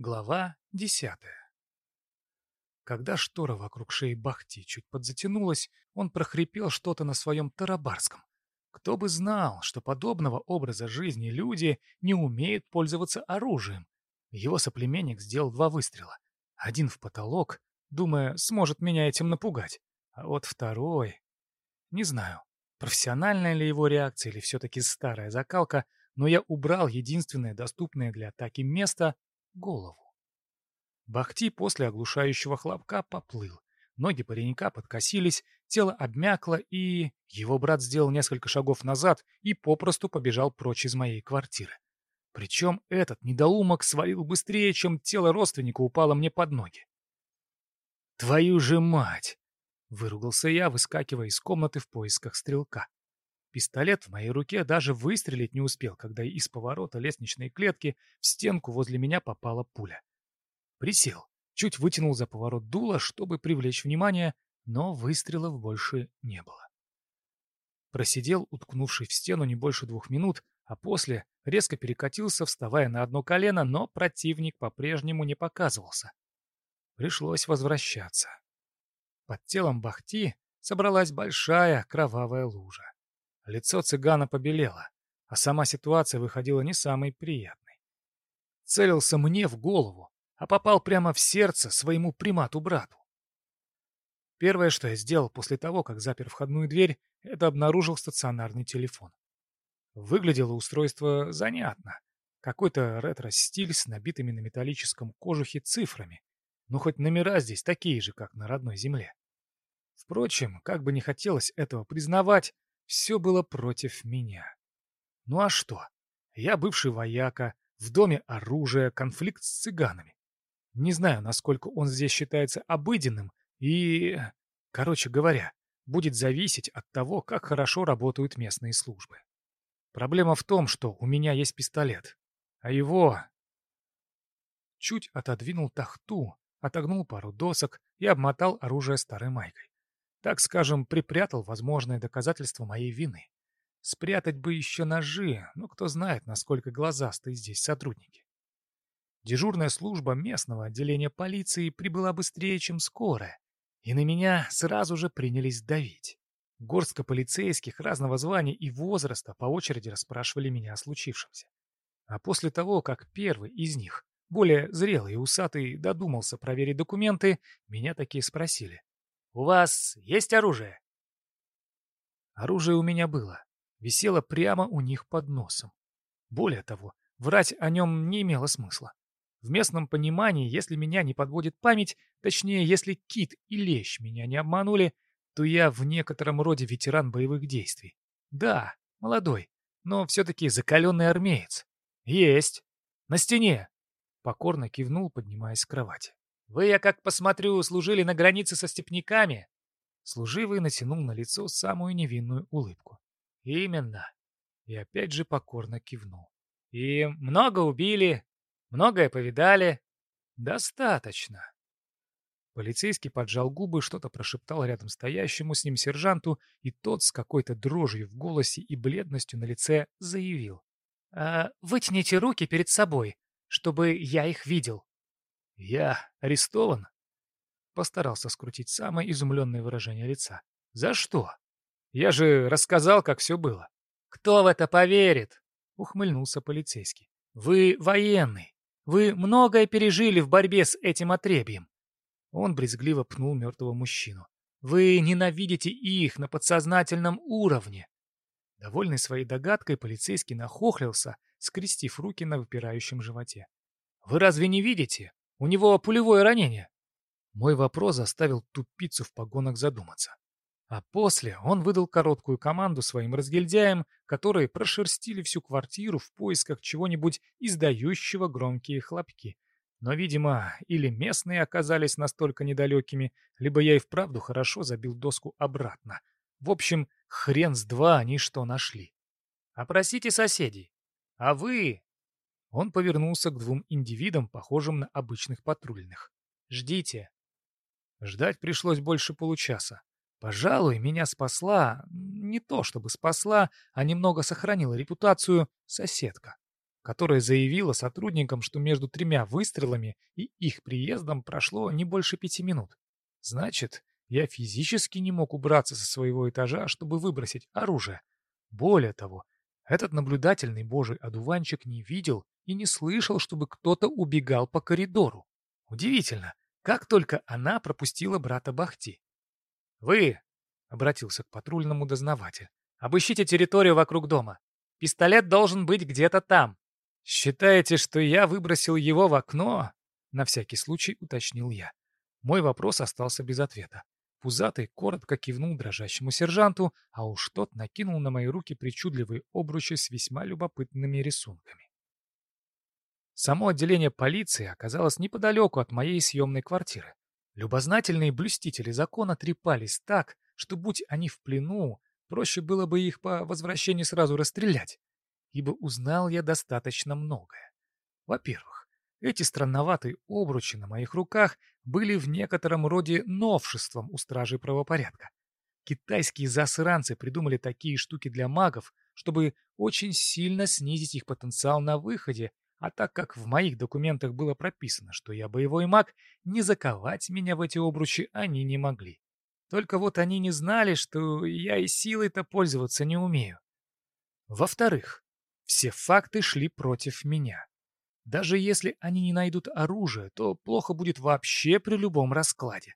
Глава десятая Когда штора вокруг шеи Бахти чуть подзатянулась, он прохрипел что-то на своем тарабарском. Кто бы знал, что подобного образа жизни люди не умеют пользоваться оружием. Его соплеменник сделал два выстрела. Один в потолок, думая, сможет меня этим напугать. А вот второй... Не знаю, профессиональная ли его реакция или все-таки старая закалка, но я убрал единственное доступное для атаки место голову. Бахти после оглушающего хлопка поплыл. Ноги паренька подкосились, тело обмякло, и... Его брат сделал несколько шагов назад и попросту побежал прочь из моей квартиры. Причем этот недоумок свалил быстрее, чем тело родственника упало мне под ноги. «Твою же мать!» — выругался я, выскакивая из комнаты в поисках стрелка. Пистолет в моей руке даже выстрелить не успел, когда из поворота лестничной клетки в стенку возле меня попала пуля. Присел, чуть вытянул за поворот дула, чтобы привлечь внимание, но выстрелов больше не было. Просидел, уткнувший в стену не больше двух минут, а после резко перекатился, вставая на одно колено, но противник по-прежнему не показывался. Пришлось возвращаться. Под телом Бахти собралась большая кровавая лужа. Лицо цыгана побелело, а сама ситуация выходила не самой приятной. Целился мне в голову, а попал прямо в сердце своему примату-брату. Первое, что я сделал после того, как запер входную дверь, это обнаружил стационарный телефон. Выглядело устройство занятно. Какой-то ретро-стиль с набитыми на металлическом кожухе цифрами. Ну, хоть номера здесь такие же, как на родной земле. Впрочем, как бы не хотелось этого признавать, все было против меня. Ну а что? Я бывший вояка, в доме оружие, конфликт с цыганами. Не знаю, насколько он здесь считается обыденным и... Короче говоря, будет зависеть от того, как хорошо работают местные службы. Проблема в том, что у меня есть пистолет, а его... Чуть отодвинул тахту, отогнул пару досок и обмотал оружие старой майкой. Так скажем, припрятал возможное доказательство моей вины. Спрятать бы еще ножи, но кто знает, насколько глазастые здесь сотрудники. Дежурная служба местного отделения полиции прибыла быстрее, чем скорая, и на меня сразу же принялись давить. Горстка полицейских разного звания и возраста по очереди расспрашивали меня о случившемся. А после того, как первый из них, более зрелый и усатый, додумался проверить документы, меня такие спросили. У вас есть оружие?» Оружие у меня было. Висело прямо у них под носом. Более того, врать о нем не имело смысла. В местном понимании, если меня не подводит память, точнее, если кит и лещ меня не обманули, то я в некотором роде ветеран боевых действий. Да, молодой, но все-таки закаленный армеец. Есть. На стене. Покорно кивнул, поднимаясь с кровати. Вы, я как посмотрю, служили на границе со степняками?» Служивый натянул на лицо самую невинную улыбку. «Именно». И опять же покорно кивнул. «И много убили, многое повидали. Достаточно». Полицейский поджал губы, что-то прошептал рядом стоящему с ним сержанту, и тот с какой-то дрожью в голосе и бледностью на лице заявил. «А, «Вытяните руки перед собой, чтобы я их видел». «Я арестован?» Постарался скрутить самое изумленное выражение лица. «За что? Я же рассказал, как все было». «Кто в это поверит?» — ухмыльнулся полицейский. «Вы военный. Вы многое пережили в борьбе с этим отребьем». Он брезгливо пнул мертвого мужчину. «Вы ненавидите их на подсознательном уровне». Довольный своей догадкой, полицейский нахохлился, скрестив руки на выпирающем животе. «Вы разве не видите? У него пулевое ранение. Мой вопрос заставил тупицу в погонах задуматься. А после он выдал короткую команду своим разгильдяям, которые прошерстили всю квартиру в поисках чего-нибудь издающего громкие хлопки. Но, видимо, или местные оказались настолько недалекими, либо я и вправду хорошо забил доску обратно. В общем, хрен с два они что нашли. Опросите соседей. А вы, он повернулся к двум индивидам, похожим на обычных патрульных. «Ждите». Ждать пришлось больше получаса. Пожалуй, меня спасла, не то чтобы спасла, а немного сохранила репутацию, соседка. которая заявила сотрудникам, что между тремя выстрелами и их приездом прошло не больше пяти минут. Значит, я физически не мог убраться со своего этажа, чтобы выбросить оружие. Более того, этот наблюдательный божий одуванчик не видел и не слышал, чтобы кто-то убегал по коридору. Удивительно, как только она пропустила брата Бахти. «Вы!» — обратился к патрульному дознаватель. «Обыщите территорию вокруг дома. Пистолет должен быть где-то там. Считаете, что я выбросил его в окно?» На всякий случай уточнил я. Мой вопрос остался без ответа. Пузатый коротко кивнул дрожащему сержанту, а уж тот накинул на мои руки причудливые обручи с весьма любопытными рисунками. Само отделение полиции оказалось неподалеку от моей съемной квартиры. Любознательные блюстители закона трепались так, что, будь они в плену, проще было бы их по возвращении сразу расстрелять, ибо узнал я достаточно многое. Во-первых, эти странноватые обручи на моих руках были в некотором роде новшеством у стражей правопорядка. Китайские засранцы придумали такие штуки для магов, чтобы очень сильно снизить их потенциал на выходе, а так как в моих документах было прописано, что я боевой маг, не заковать меня в эти обручи они не могли. Только вот они не знали, что я и силой-то пользоваться не умею. Во-вторых, все факты шли против меня. Даже если они не найдут оружие, то плохо будет вообще при любом раскладе.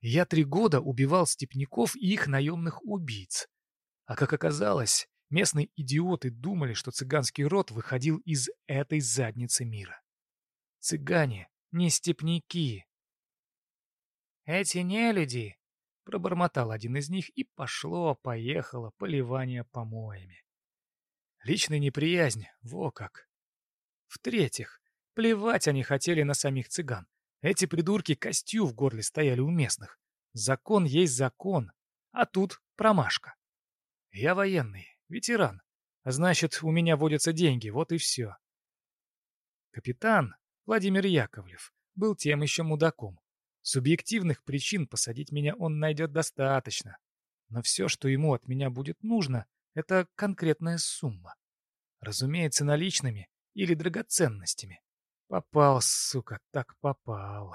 Я три года убивал степняков и их наемных убийц. А как оказалось, местные идиоты думали, что цыганский род выходил из этой задницы мира. Цыгане не степняки. «Эти не люди, пробормотал один из них, и пошло-поехало поливание помоями. Личная неприязнь, во как. В-третьих, плевать они хотели на самих цыган. Эти придурки костью в горле стояли у местных. Закон есть закон, а тут промашка. Я военный, ветеран, значит, у меня водятся деньги, вот и все. Капитан Владимир Яковлев был тем еще мудаком. Субъективных причин посадить меня он найдет достаточно. Но все, что ему от меня будет нужно, это конкретная сумма. Разумеется, наличными или драгоценностями. Попал, сука, так попал.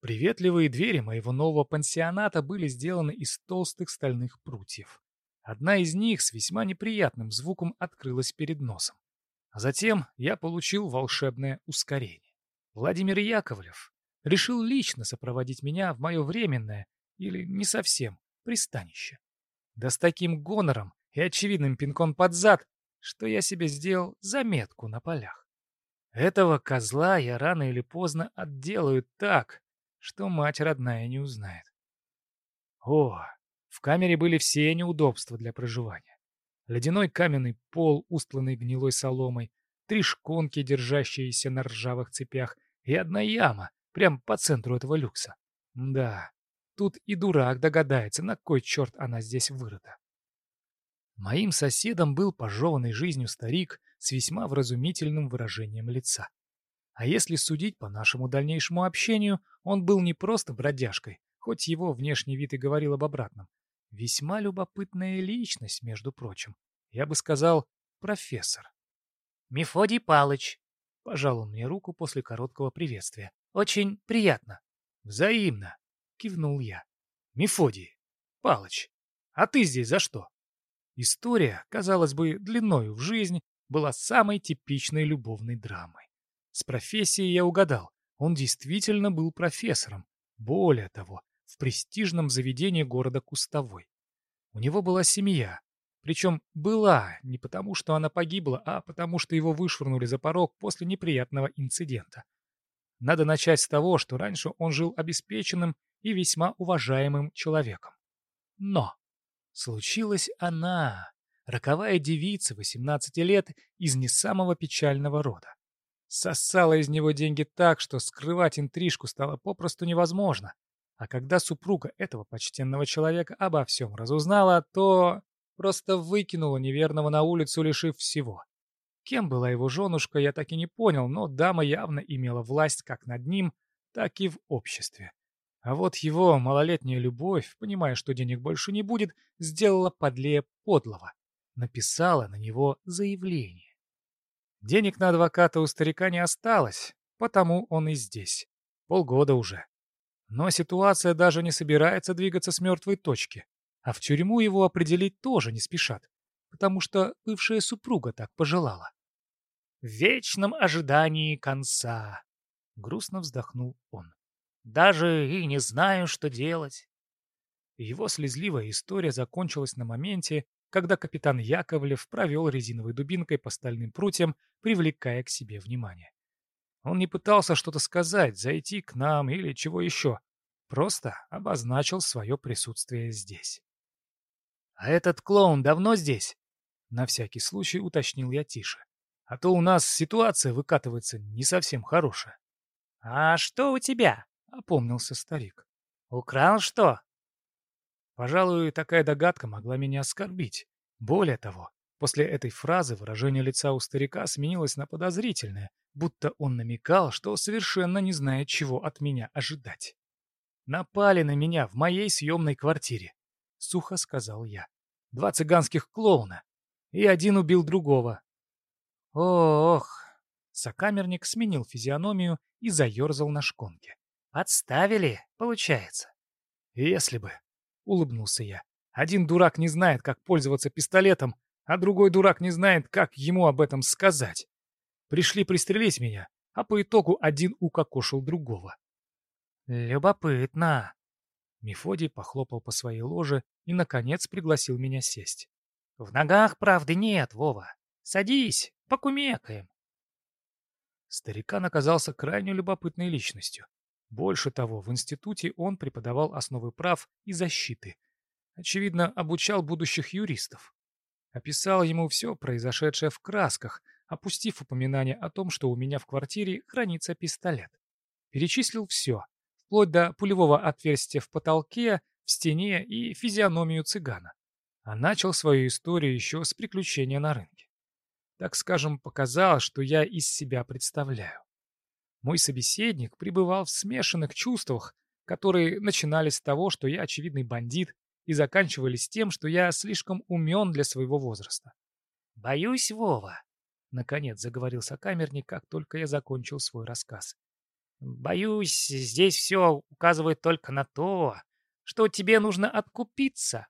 Приветливые двери моего нового пансионата были сделаны из толстых стальных прутьев. Одна из них с весьма неприятным звуком открылась перед носом. А затем я получил волшебное ускорение. Владимир Яковлев решил лично сопроводить меня в мое временное, или не совсем, пристанище. Да с таким гонором и очевидным пинком под зад что я себе сделал заметку на полях. Этого козла я рано или поздно отделаю так, что мать родная не узнает. О, в камере были все неудобства для проживания. Ледяной каменный пол, устланный гнилой соломой, три шконки, держащиеся на ржавых цепях, и одна яма, прямо по центру этого люкса. Да, тут и дурак догадается, на кой черт она здесь вырыта. Моим соседом был пожеванный жизнью старик с весьма вразумительным выражением лица. А если судить по нашему дальнейшему общению, он был не просто бродяжкой, хоть его внешний вид и говорил об обратном. Весьма любопытная личность, между прочим. Я бы сказал, профессор. «Мефодий Палыч», — пожал он мне руку после короткого приветствия. «Очень приятно». «Взаимно», — кивнул я. «Мефодий, Палыч, а ты здесь за что?» История, казалось бы, длиною в жизнь, была самой типичной любовной драмой. С профессией я угадал. Он действительно был профессором. Более того, в престижном заведении города Кустовой. У него была семья. Причем была не потому, что она погибла, а потому, что его вышвырнули за порог после неприятного инцидента. Надо начать с того, что раньше он жил обеспеченным и весьма уважаемым человеком. Но Случилась она, роковая девица 18 лет из не самого печального рода. Сосала из него деньги так, что скрывать интрижку стало попросту невозможно. А когда супруга этого почтенного человека обо всем разузнала, то просто выкинула неверного на улицу, лишив всего. Кем была его женушка, я так и не понял, но дама явно имела власть как над ним, так и в обществе. А вот его малолетняя любовь, понимая, что денег больше не будет, сделала подлее подлого. Написала на него заявление. Денег на адвоката у старика не осталось, потому он и здесь. Полгода уже. Но ситуация даже не собирается двигаться с мертвой точки, а в тюрьму его определить тоже не спешат, потому что бывшая супруга так пожелала. В вечном ожидании конца. Грустно вздохнул он. Даже и не знаю, что делать. Его слезливая история закончилась на моменте, когда капитан Яковлев провел резиновой дубинкой по стальным прутьям, привлекая к себе внимание. Он не пытался что-то сказать, зайти к нам или чего еще, просто обозначил свое присутствие здесь. «А этот клоун давно здесь?» На всякий случай уточнил я тише. «А то у нас ситуация выкатывается не совсем хорошая». «А что у тебя?» — опомнился старик. «Украл что?» Пожалуй, такая догадка могла меня оскорбить. Более того, после этой фразы выражение лица у старика сменилось на подозрительное, будто он намекал, что совершенно не знает, чего от меня ожидать. «Напали на меня в моей съемной квартире», — сухо сказал я. «Два цыганских клоуна, и один убил другого». «Ох!» — сокамерник сменил физиономию и заерзал на шконке. «Подставили, получается?» «Если бы», — улыбнулся я. «Один дурак не знает, как пользоваться пистолетом, а другой дурак не знает, как ему об этом сказать. Пришли пристрелить меня, а по итогу один укокошил другого». «Любопытно». Мефодий похлопал по своей ложе и, наконец, пригласил меня сесть. «В ногах правды нет, Вова. Садись, покумекаем». Старикан оказался крайне любопытной личностью. Больше того, в институте он преподавал основы прав и защиты. Очевидно, обучал будущих юристов. Описал ему все произошедшее в красках, опустив упоминание о том, что у меня в квартире хранится пистолет. Перечислил все, вплоть до пулевого отверстия в потолке, в стене и физиономию цыгана. А начал свою историю еще с приключения на рынке. Так скажем, показал, что я из себя представляю. Мой собеседник пребывал в смешанных чувствах, которые начинались с того, что я очевидный бандит, и заканчивались тем, что я слишком умен для своего возраста. «Боюсь, Вова», — наконец заговорил сокамерник, как только я закончил свой рассказ. «Боюсь, здесь все указывает только на то, что тебе нужно откупиться».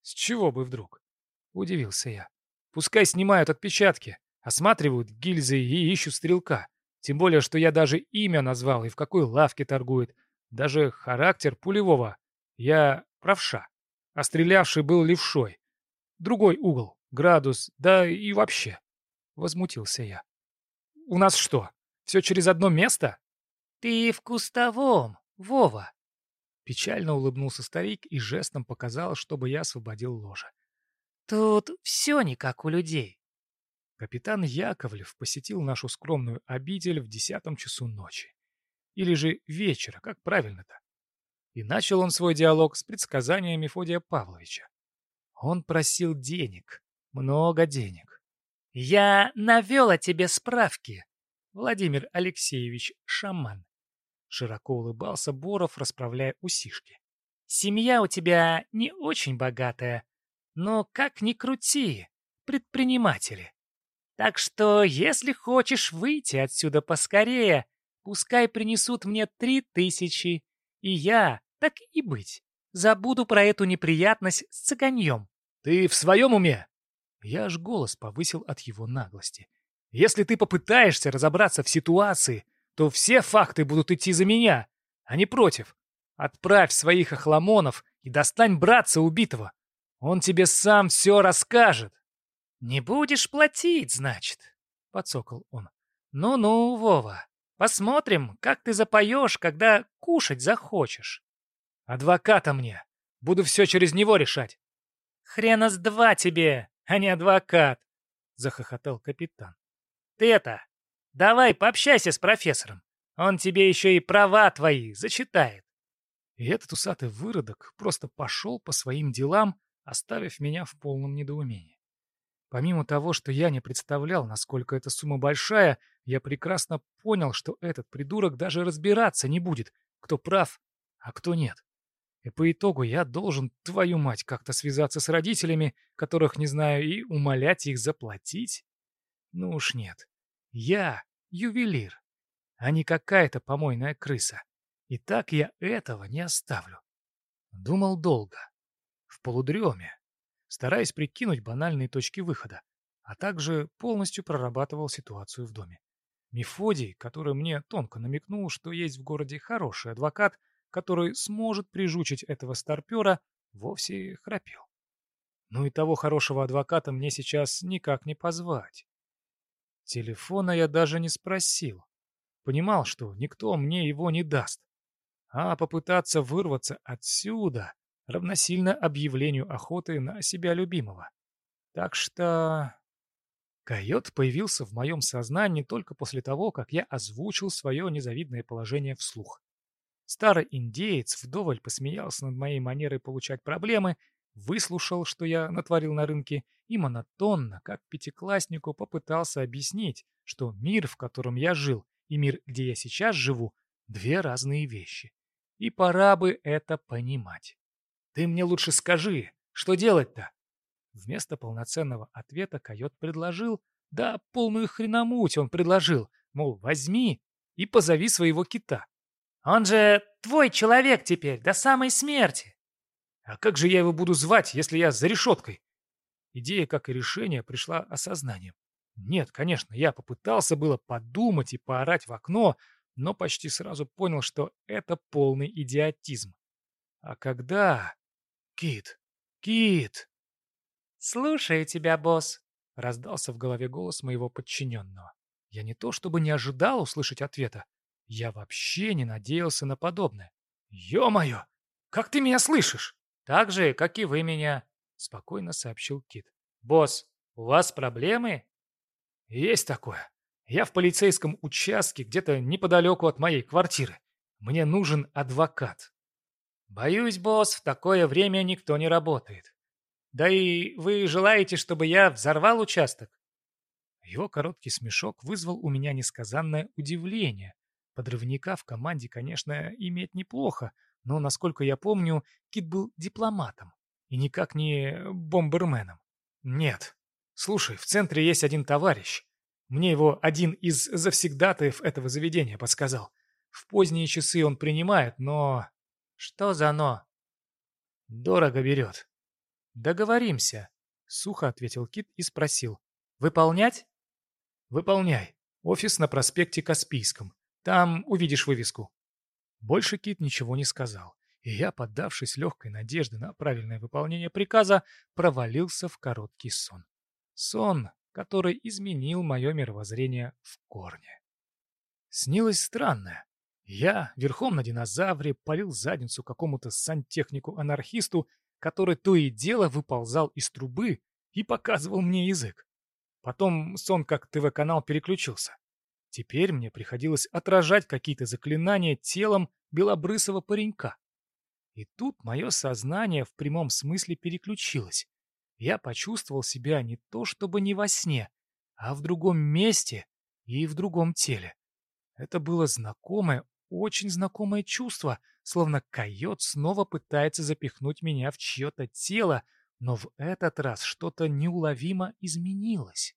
«С чего бы вдруг?» — удивился я. «Пускай снимают отпечатки, осматривают гильзы и ищут стрелка. Тем более, что я даже имя назвал и в какой лавке торгует. Даже характер пулевого. Я правша. А стрелявший был левшой. Другой угол, градус, да и вообще. Возмутился я. У нас что, все через одно место? Ты в кустовом, Вова. Печально улыбнулся старик и жестом показал, чтобы я освободил ложе. Тут все не как у людей. Капитан Яковлев посетил нашу скромную обитель в десятом часу ночи. Или же вечера, как правильно-то. И начал он свой диалог с предсказания Мефодия Павловича. Он просил денег, много денег. «Я навел о тебе справки, Владимир Алексеевич Шаман», широко улыбался Боров, расправляя усишки. «Семья у тебя не очень богатая, но как ни крути, предприниматели. Так что, если хочешь выйти отсюда поскорее, пускай принесут мне три тысячи, и я, так и быть, забуду про эту неприятность с цыганьем. Ты в своем уме? Я аж голос повысил от его наглости. Если ты попытаешься разобраться в ситуации, то все факты будут идти за меня, а не против. Отправь своих охламонов и достань братца убитого. Он тебе сам все расскажет. «Не будешь платить, значит?» — подсокол он. «Ну-ну, Вова, посмотрим, как ты запоешь, когда кушать захочешь». «Адвоката мне. Буду все через него решать». «Хрена с два тебе, а не адвокат!» — захохотал капитан. «Ты это, давай пообщайся с профессором. Он тебе еще и права твои зачитает». И этот усатый выродок просто пошел по своим делам, оставив меня в полном недоумении. Помимо того, что я не представлял, насколько эта сумма большая, я прекрасно понял, что этот придурок даже разбираться не будет, кто прав, а кто нет. И по итогу я должен, твою мать, как-то связаться с родителями, которых не знаю, и умолять их заплатить? Ну уж нет. Я ювелир, а не какая-то помойная крыса. И так я этого не оставлю. Думал долго, в полудреме, стараясь прикинуть банальные точки выхода, а также полностью прорабатывал ситуацию в доме. Мефодий, который мне тонко намекнул, что есть в городе хороший адвокат, который сможет прижучить этого старпера, вовсе храпел. Ну и того хорошего адвоката мне сейчас никак не позвать. Телефона я даже не спросил. Понимал, что никто мне его не даст. А попытаться вырваться отсюда равносильно объявлению охоты на себя любимого. Так что... Койот появился в моем сознании только после того, как я озвучил свое незавидное положение вслух. Старый индеец вдоволь посмеялся над моей манерой получать проблемы, выслушал, что я натворил на рынке, и монотонно, как пятикласснику, попытался объяснить, что мир, в котором я жил, и мир, где я сейчас живу, две разные вещи. И пора бы это понимать. «Ты мне лучше скажи, что делать-то?» Вместо полноценного ответа койот предложил, да полную хреномуть он предложил, мол, возьми и позови своего кита. Он же твой человек теперь, до самой смерти. А как же я его буду звать, если я за решеткой? Идея, как и решение, пришла осознанием. Нет, конечно, я попытался было подумать и поорать в окно, но почти сразу понял, что это полный идиотизм. А когда... Кит! Кит! «Слушаю тебя, босс», — раздался в голове голос моего подчиненного. Я не то чтобы не ожидал услышать ответа, я вообще не надеялся на подобное. «Ё-моё! Как ты меня слышишь?» «Так же, как и вы меня», — спокойно сообщил Кит. «Босс, у вас проблемы?» «Есть такое. Я в полицейском участке где-то неподалеку от моей квартиры. Мне нужен адвокат». «Боюсь, босс, в такое время никто не работает. Да и вы желаете, чтобы я взорвал участок? Его короткий смешок вызвал у меня несказанное удивление. Подрывника в команде, конечно, иметь неплохо, но, насколько я помню, Кит был дипломатом и никак не бомберменом. Нет. Слушай, в центре есть один товарищ. Мне его один из завсегдатаев этого заведения подсказал. В поздние часы он принимает, но... Что за «но»? Дорого берет. «Договоримся», — сухо ответил Кит и спросил. «Выполнять?» «Выполняй. Офис на проспекте Каспийском. Там увидишь вывеску». Больше Кит ничего не сказал, и я, поддавшись легкой надежде на правильное выполнение приказа, провалился в короткий сон. Сон, который изменил мое мировоззрение в корне. Снилось странное. Я, верхом на динозавре, полил задницу какому-то сантехнику-анархисту который то и дело выползал из трубы и показывал мне язык. Потом сон как ТВ-канал переключился. Теперь мне приходилось отражать какие-то заклинания телом белобрысого паренька. И тут мое сознание в прямом смысле переключилось. Я почувствовал себя не то чтобы не во сне, а в другом месте и в другом теле. Это было знакомое, очень знакомое чувство, словно койот снова пытается запихнуть меня в чье-то тело, но в этот раз что-то неуловимо изменилось.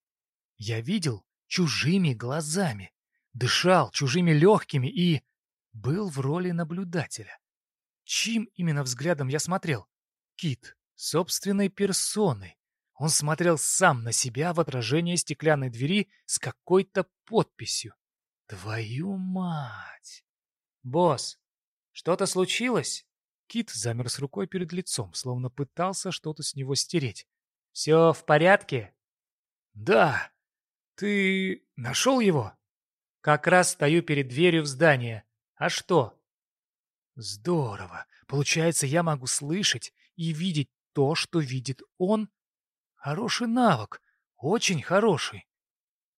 Я видел чужими глазами, дышал чужими легкими и был в роли наблюдателя. Чьим именно взглядом я смотрел? Кит, собственной персоной. Он смотрел сам на себя в отражение стеклянной двери с какой-то подписью. Твою мать! «Босс, что-то случилось?» Кит замер с рукой перед лицом, словно пытался что-то с него стереть. «Все в порядке?» «Да. Ты нашел его?» «Как раз стою перед дверью в здание. А что?» «Здорово. Получается, я могу слышать и видеть то, что видит он? Хороший навык. Очень хороший».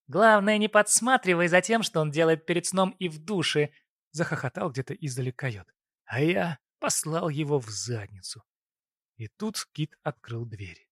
«Главное, не подсматривай за тем, что он делает перед сном и в душе, Захохотал где-то издали койот. А я послал его в задницу. И тут Кит открыл дверь.